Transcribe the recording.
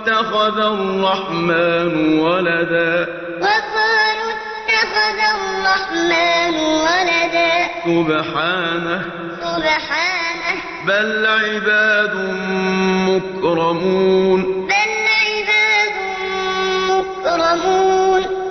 اتخذ الرحمن ولدا. وقالوا اتخذ الرحمن ولدا. سبحانه. سبحانه. بل عباد مكرمون. بل